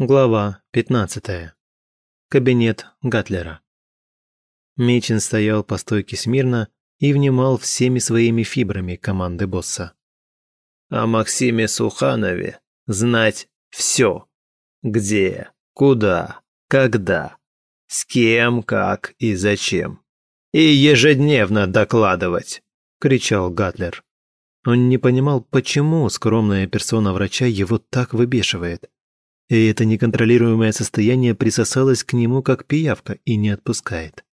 Глава 15. Кабинет Гатлера. Мечин стоял по стойке смирно и внимал всеми своими фибрами команды босса. «О Максиме Суханове знать все. Где, куда, когда, с кем, как и зачем. И ежедневно докладывать», – кричал Гатлер. Он не понимал, почему скромная персона врача его так выбешивает – и это неконтролируемое состояние присосалось к нему как пиявка и не отпускает.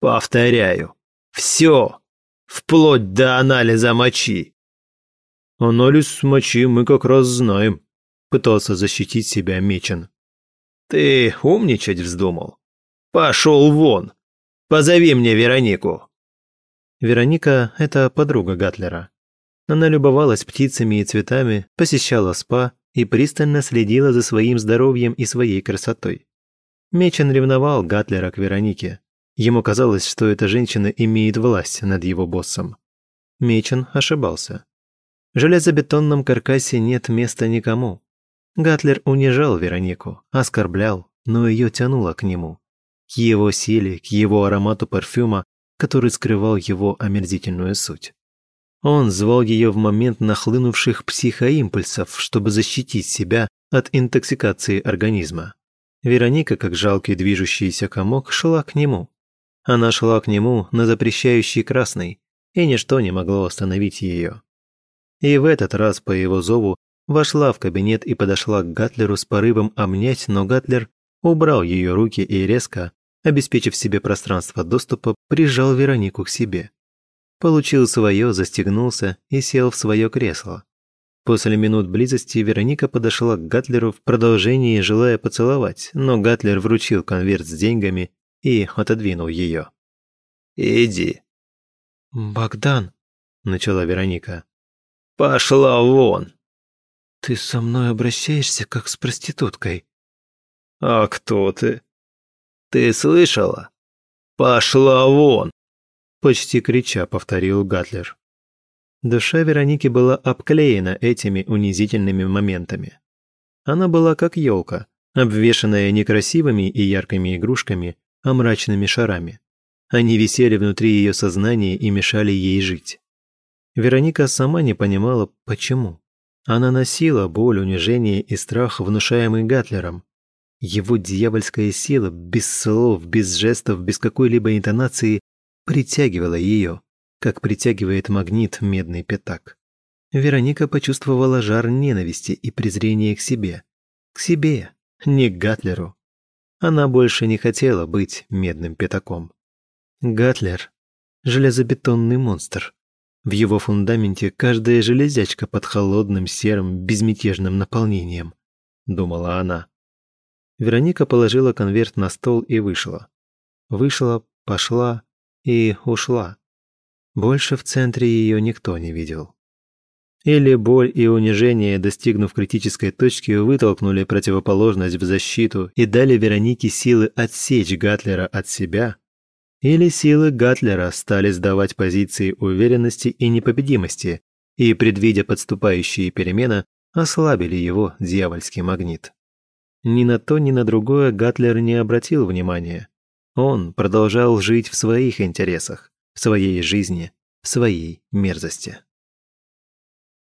«Повторяю, все, вплоть до анализа мочи». «Анализ мочи мы как раз знаем», – пытался защитить себя Мечин. «Ты умничать вздумал? Пошел вон! Позови мне Веронику!» Вероника – это подруга Гатлера. Она любовалась птицами и цветами, посещала спа и пристально следила за своим здоровьем и своей красотой. Мечин ревновал Гатлера к Веронике. Ему казалось, что эта женщина имеет власть над его боссом. Мечин ошибался. В железобетонном каркасе нет места никому. Гатлер унижал Веронику, оскорблял, но ее тянуло к нему. К его силе, к его аромату парфюма, который скрывал его омерзительную суть. Он звал ее в момент нахлынувших психоимпульсов, чтобы защитить себя от интоксикации организма. Вероника, как жалкий движущийся комок, шла к нему. Она шла к нему на запрещающий красный, и ничто не могло остановить ее. И в этот раз по его зову вошла в кабинет и подошла к Гатлеру с порывом обнять, но Гатлер убрал ее руки и резко, обеспечив себе пространство доступа, прижал Веронику к себе. Получил свое, застегнулся и сел в свое кресло. После минут близости Вероника подошла к Гатлеру в продолжении, желая поцеловать, но Гатлер вручил конверт с деньгами и отодвинул ее. «Иди». «Богдан», — начала Вероника. «Пошла вон!» «Ты со мной обращаешься, как с проституткой». «А кто ты?» «Ты слышала? Пошла вон!» Почти крича повторил Гатлер. Душа Вероники была обклеена этими унизительными моментами. Она была как елка, обвешанная не красивыми и яркими игрушками, а мрачными шарами. Они висели внутри ее сознания и мешали ей жить. Вероника сама не понимала, почему. Она носила боль, унижение и страх, внушаемый Гатлером. Его дьявольская сила, без слов, без жестов, без какой-либо интонации, притягивала ее, как притягивает магнит медный пятак. Вероника почувствовала жар ненависти и презрения к себе. К себе, не к Гатлеру. Она больше не хотела быть медным пятаком. Гатлер – железобетонный монстр. В его фундаменте каждая железячка под холодным серым безмятежным наполнением, думала она. Вероника положила конверт на стол и вышла. Вышла, пошла, и ушла. Больше в центре ее никто не видел. Или боль и унижение, достигнув критической точки, вытолкнули противоположность в защиту и дали Веронике силы отсечь Гатлера от себя, или силы Гатлера стали сдавать позиции уверенности и непобедимости и, предвидя подступающие перемены, ослабили его дьявольский магнит. Ни на то, ни на другое Гатлер не обратил внимания. Он продолжал жить в своих интересах, в своей жизни, в своей мерзости.